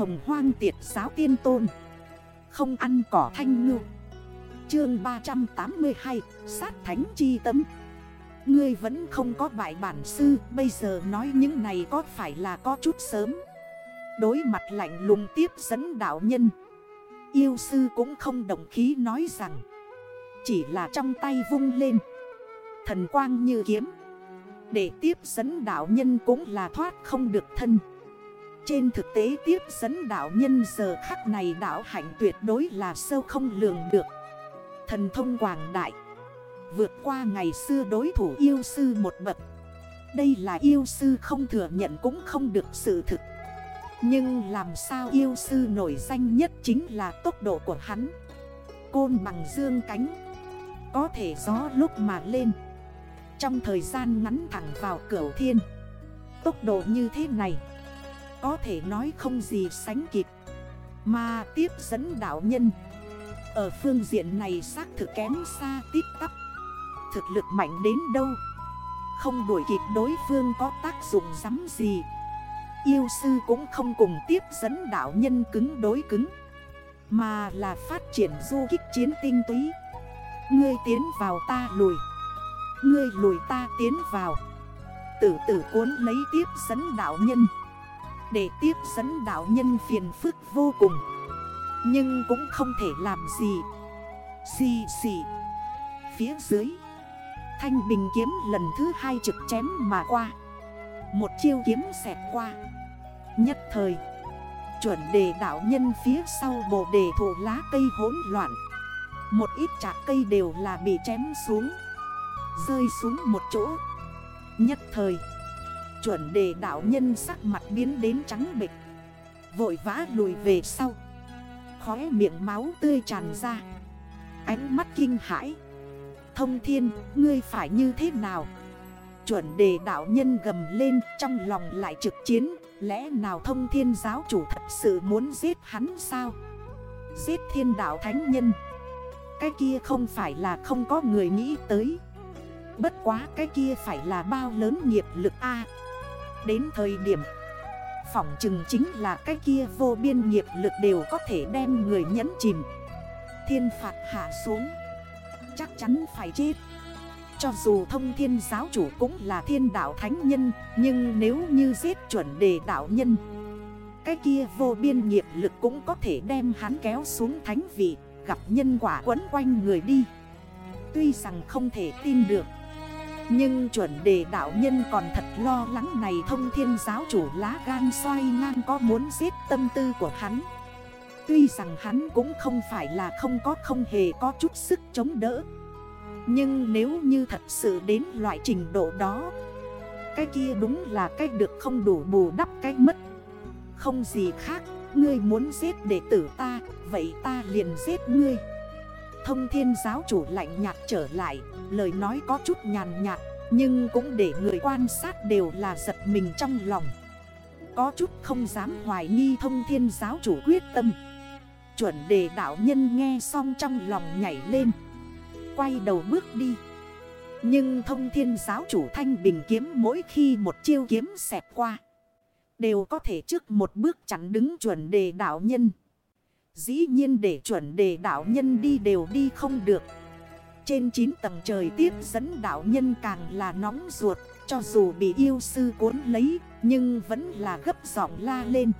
hồng hoang tiệt giáo tiên tôn. Không ăn cỏ thanh ngư. Chương 382 Sát thánh chi tấm Ngươi vẫn không có bại bản sư, Bây giờ nói những này có phải là có chút sớm? Đối mặt lạnh lùng tiếp dẫn đạo nhân, Yêu sư cũng không đồng khí nói rằng, Chỉ là trong tay vung lên. Thần quang như kiếm. Để tiếp dẫn đạo nhân cũng là thoát không được thân. Trên thực tế tiếp dẫn đạo nhân giờ khắc này đạo hạnh tuyệt đối là sâu không lường được. Thần thông quảng đại. Vượt qua ngày xưa đối thủ yêu sư một bậc. Đây là yêu sư không thừa nhận cũng không được sự thực. Nhưng làm sao yêu sư nổi danh nhất chính là tốc độ của hắn. Côn bằng dương cánh. Có thể gió lúc mà lên. Trong thời gian ngắn thẳng vào cửa thiên. Tốc độ như thế này. Có thể nói không gì sánh kịp. Mà tiếp dẫn đạo nhân. Ở phương diện này xác thực kém xa tiếp tắp Thực lực mạnh đến đâu? Không đuổi kịp đối phương có tác dụng rắm gì? Yêu sư cũng không cùng tiếp dẫn đạo nhân cứng đối cứng. Mà là phát triển du kích chiến tinh túy. Ngươi tiến vào ta lùi. Ngươi lùi ta tiến vào. Tử tử cuốn lấy tiếp dẫn đạo nhân. Để tiếp dẫn đạo nhân phiền phức vô cùng. Nhưng cũng không thể làm gì. Xì xì. Phía dưới, Thanh bình kiếm lần thứ hai trực chém mà qua. Một chiêu kiếm xẹt qua. Nhất thời, Chuẩn đề đạo nhân phía sau bồ đề thụ lá cây hỗn loạn. Một ít chạc cây đều là bị chém xuống, Rơi xuống một chỗ. Nhất thời Chuẩn đề đạo nhân sắc mặt biến đến trắng bịch Vội vã lùi về sau. Khóe miệng máu tươi tràn ra. Ánh mắt kinh hãi. Thông thiên, ngươi phải như thế nào? Chuẩn đề đạo nhân gầm lên trong lòng lại trực chiến. Lẽ nào thông thiên giáo chủ thật sự muốn giết hắn sao? Giết thiên đạo thánh nhân. Cái kia không phải là không có người nghĩ tới. Bất quá cái kia phải là bao lớn nghiệp lực A. Đến thời điểm, Phỏng chừng chính là cái kia vô biên nghiệp lực đều có thể đem người nhấn chìm. Thiên phạt hạ xuống, chắc chắn phải chết. Cho dù thông thiên giáo chủ cũng là thiên đạo thánh nhân, Nhưng nếu như giết chuẩn đề đạo nhân, Cái kia vô biên nghiệp lực cũng có thể đem hắn kéo xuống thánh vị, Gặp nhân quả quấn quanh người đi. Tuy rằng không thể tin được nhưng chuẩn đề đạo nhân còn thật lo lắng này thông thiên giáo chủ lá gan xoay ngang có muốn giết tâm tư của hắn. Tuy rằng hắn cũng không phải là không có không hề có chút sức chống đỡ. Nhưng nếu như thật sự đến loại trình độ đó, Cái kia đúng là cái được không đủ bù đắp cái mất. Không gì khác, Ngươi muốn giết đệ tử ta, Vậy ta liền giết ngươi. Thông thiên giáo chủ lạnh nhạt trở lại, Lời nói có chút nhàn nhạt, Nhưng cũng để người quan sát đều là giật mình trong lòng. Có chút không dám hoài nghi thông thiên giáo chủ quyết tâm. Chuẩn đề đạo nhân nghe xong trong lòng nhảy lên, Quay đầu bước đi. Nhưng thông thiên giáo chủ thanh bình kiếm mỗi khi một chiêu kiếm xẹp qua, Đều có thể trước một bước chắn đứng chuẩn đề đạo nhân. Dĩ nhiên để chuẩn đề đạo nhân đi đều đi không được. Trên 9 tầng trời tiếp dẫn đạo nhân càng là nóng ruột, Cho dù bị yêu sư cuốn lấy, Nhưng vẫn là gấp giọng la lên.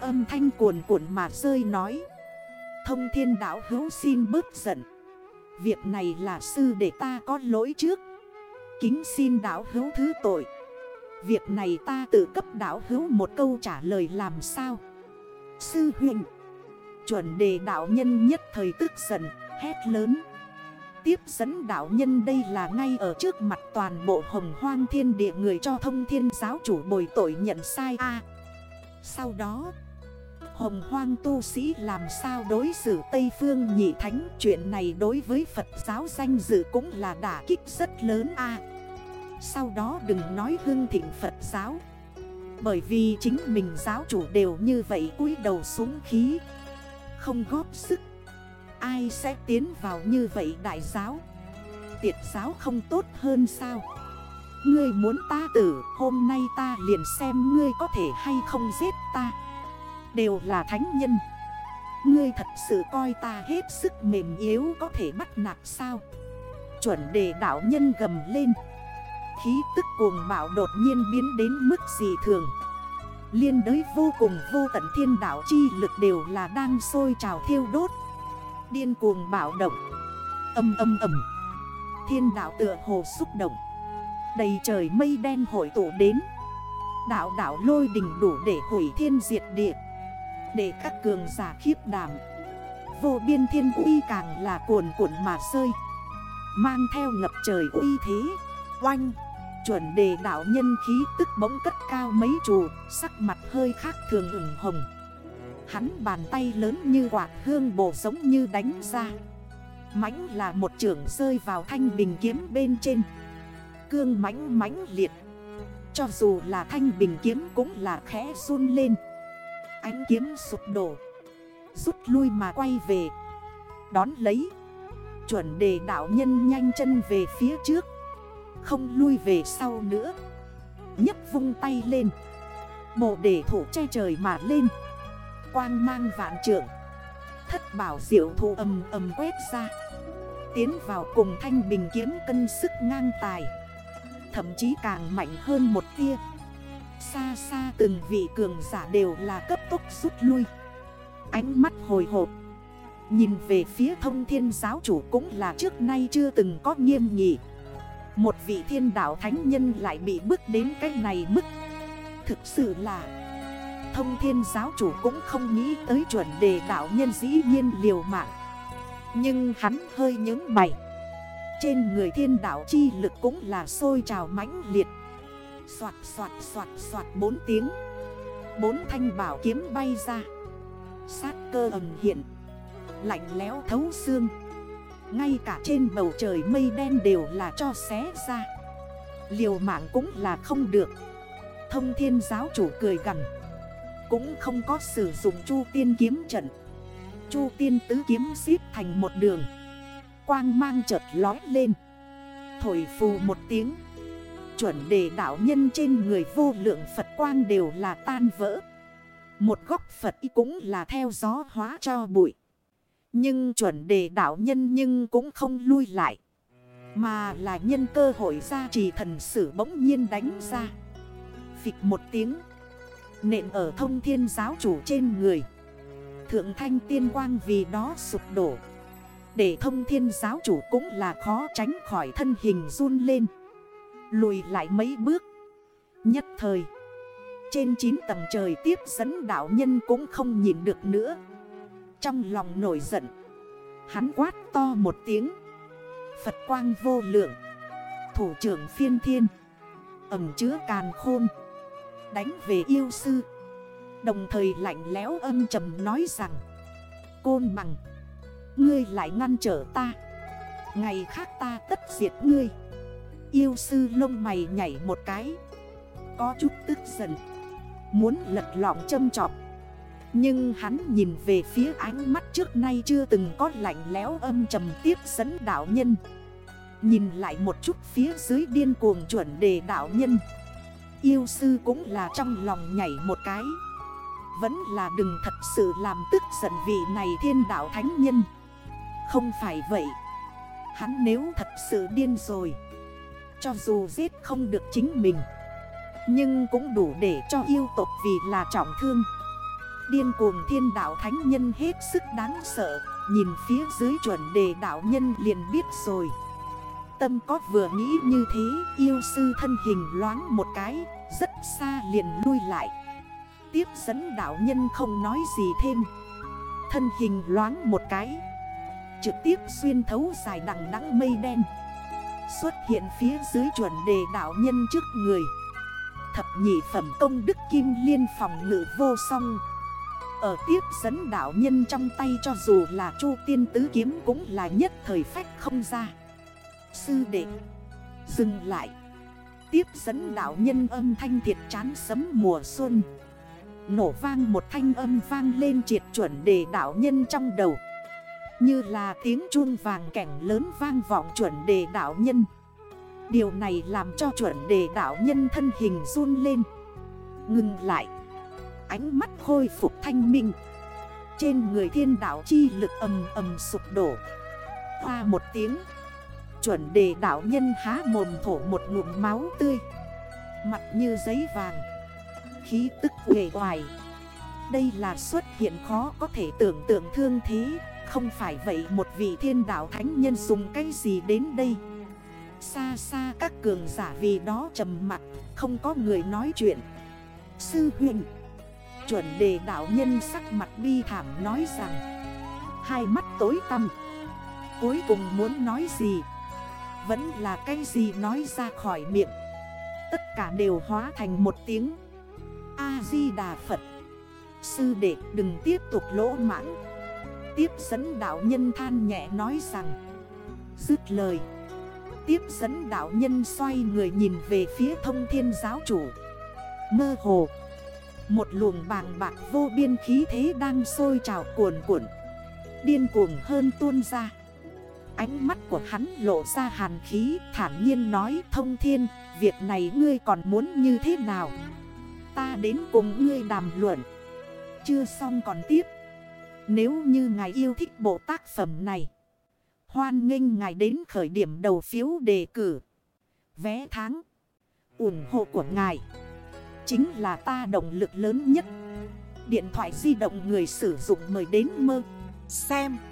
Âm thanh cuồn cuộn mà rơi nói. Thông thiên đạo hữu xin bớt giận. Việc này là sư để ta có lỗi trước. Kính xin đạo hữu thứ tội. Việc này ta tự cấp đạo hữu một câu trả lời làm sao? Sư huynh Chuẩn đề đạo nhân nhất thời tức giận, Hét lớn. Tiếp dẫn đạo nhân đây là ngay ở trước mặt toàn bộ hồng hoang thiên địa người cho thông thiên giáo chủ bồi tội nhận sai a. Sau đó, Hồng hoang tu sĩ làm sao đối xử Tây Phương nhị thánh? Chuyện này đối với Phật giáo danh dự cũng là đả kích rất lớn a. Sau đó đừng nói hưng thịnh Phật giáo. Bởi vì chính mình giáo chủ đều như vậy cúi đầu xuống khí. Không góp sức. Ai sẽ tiến vào như vậy đại giáo? Tiệt giáo không tốt hơn sao? Ngươi muốn ta tử, Hôm nay ta liền xem ngươi có thể hay không giết ta. Đều là thánh nhân. Ngươi thật sự coi ta hết sức mềm yếu có thể bắt nạt sao? Chuẩn đề đảo nhân gầm lên. Khí tức cuồng bạo đột nhiên biến đến mức gì thường? Liên đới vô cùng vô tận thiên đảo chi lực đều là đang sôi trào thiêu đốt. Điên cuồng bạo động. Âm âm âm Thiên đảo tựa hồ xúc động. Đầy trời mây đen hội tụ đến. Đảo đảo lôi đỉnh đủ để hủy thiên diệt địa. Để các cường giả khiếp đảm. Vô biên thiên uy càng là cuồn cuộn mà rơi. Mang theo ngập trời uy thế. Oanh. Chuẩn đề đảo nhân khí tức bỗng cất cao mấy chù, Sắc mặt hơi khác thường ửng hồng. Hắn bàn tay lớn như quạt hương bổ giống như đánh ra. Mãnh là một trưởng rơi vào thanh bình kiếm bên trên. Cương mãnh mãnh liệt. Cho dù là thanh bình kiếm cũng là khẽ run lên. Ánh kiếm sụp đổ. Rút lui mà quay về. Đón lấy. Chuẩn đề đảo nhân nhanh chân về phía trước. Không lui về sau nữa. Nhấp vung tay lên. Bộ đề thủ che trời mà lên. Quang mang vạn trưởng. Thất bảo diệu thủ ầm ầm quét ra. Tiến vào cùng thanh bình kiếm cân sức ngang tài. Thậm chí càng mạnh hơn một tia. Xa xa từng vị cường giả đều là cấp tốc rút lui. Ánh mắt hồi hộp. Nhìn về phía thông thiên giáo chủ cũng là trước nay chưa từng có nghiêm nghị. Một vị thiên đạo thánh nhân lại bị bước đến cái này mức. Thực sự là, Thông thiên giáo chủ cũng không nghĩ tới chuẩn đề đạo nhân dĩ nhiên liều mạng. Nhưng hắn hơi những mày. Trên người thiên đạo chi lực cũng là sôi trào mãnh liệt. Xoạt xoạt xoạt xoạt bốn tiếng. Bốn thanh bảo kiếm bay ra. Sát cơ ẩm hiện. Lạnh léo thấu xương. Ngay cả trên bầu trời mây đen đều là cho xé ra. Liều mạng cũng là không được. Thông thiên giáo chủ cười gần Cũng không có sử dụng chu tiên kiếm trận. Chu tiên tứ kiếm xếp thành một đường. Quang mang chợt lói lên. Thổi phù một tiếng. Chuẩn đề đảo nhân trên người vô lượng Phật quang đều là tan vỡ. Một góc Phật cũng là theo gió hóa cho bụi. Nhưng chuẩn đề đảo nhân nhưng cũng không lui lại. Mà là nhân cơ hội ra trì thần sử bỗng nhiên đánh ra. Phịch một tiếng. Nện ở thông thiên giáo chủ trên người. Thượng thanh tiên quang vì đó sụp đổ. Để thông thiên giáo chủ cũng là khó tránh khỏi thân hình run lên. Lùi lại mấy bước. Nhất thời. Trên 9 tầng trời tiếp dẫn đảo nhân cũng không nhìn được nữa. Trong lòng nổi giận. Hắn quát to một tiếng. Phật quang vô lượng. Thủ trưởng phiên thiên. Ẩm chứa càn khôn. Đánh về yêu sư. Đồng thời lạnh lẽo âm trầm nói rằng. Côn bằng. Ngươi lại ngăn trở ta. Ngày khác ta tất diệt ngươi. Yêu sư lông mày nhảy một cái. Có chút tức giận. Muốn lật lọng châm trọc nhưng hắn nhìn về phía ánh mắt trước nay chưa từng có lạnh lẽo âm trầm tiếp dẫn đạo nhân. Nhìn lại một chút phía dưới điên cuồng chuẩn đề đạo nhân. Yêu sư cũng là trong lòng nhảy một cái. Vẫn là đừng thật sự làm tức giận vị này thiên đạo thánh nhân. Không phải vậy. Hắn nếu thật sự điên rồi. Cho dù giết không được chính mình. Nhưng cũng đủ để cho yêu tộc vì là trọng thương. Điên cuồng thiên đạo thánh nhân hết sức đáng sợ. Nhìn phía dưới chuẩn đề đạo nhân liền biết rồi. Tâm có vừa nghĩ như thế, Yêu sư thân hình loáng một cái, Rất xa liền lui lại. Tiếp dẫn đạo nhân không nói gì thêm. Thân hình loáng một cái. Trực tiếp xuyên thấu dài đằng đắng mây đen. Xuất hiện phía dưới chuẩn đề đạo nhân trước người. Thập nhị phẩm công đức kim liên phòng ngự vô song. Ở tiếp dẫn đạo nhân trong tay cho dù là chu tiên tứ kiếm cũng là nhất thời phách không ra. Sư đệ, Dừng lại. Tiếp dẫn đạo nhân âm thanh thiệt chán sấm mùa xuân. Nổ vang một thanh âm vang lên triệt chuẩn đề đạo nhân trong đầu. Như là tiếng chuông vàng cảnh lớn vang vọng chuẩn đề đảo nhân. Điều này làm cho chuẩn đề đảo nhân thân hình run lên. Ngừng lại. Ánh mắt khôi phục thanh minh. Trên người thiên đảo chi lực ầm ầm sụp đổ. Hoa một tiếng, Chuẩn đề đảo nhân há mồm thổ một ngụm máu tươi. Mặt như giấy vàng, Khí tức uể hoài Đây là xuất hiện khó có thể tưởng tượng thương thế. Không phải vậy một vị thiên đảo thánh nhân dùng cái gì đến đây? Xa xa các cường giả vì đó trầm mặt, Không có người nói chuyện. Sư huynh Chuẩn đề đảo nhân sắc mặt bi thảm nói rằng, Hai mắt tối tăm, Cuối cùng muốn nói gì, Vẫn là cái gì nói ra khỏi miệng. Tất cả đều hóa thành một tiếng. A-di-đà Phật. Sư đệ, đừng tiếp tục lỗ mãng. Tiếp dẫn đạo nhân than nhẹ nói rằng, Dứt lời. Tiếp dẫn đạo nhân xoay người nhìn về phía thông thiên giáo chủ. Mơ hồ một luồng bàng bạc vô biên khí thế đang sôi trào cuồn cuộn. Điên cuồng hơn tuôn ra. Ánh mắt của hắn lộ ra hàn khí, thản nhiên nói, thông thiên, Việc này ngươi còn muốn như thế nào? Ta đến cùng ngươi đàm luận. Chưa xong còn tiếp. Nếu như ngài yêu thích bộ tác phẩm này, Hoan nghênh ngài đến khởi điểm đầu phiếu đề cử. Vé tháng ủng hộ của ngài. Chính là ta động lực lớn nhất. Điện thoại di động người sử dụng mời đến mơ. Xem.